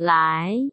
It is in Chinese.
来。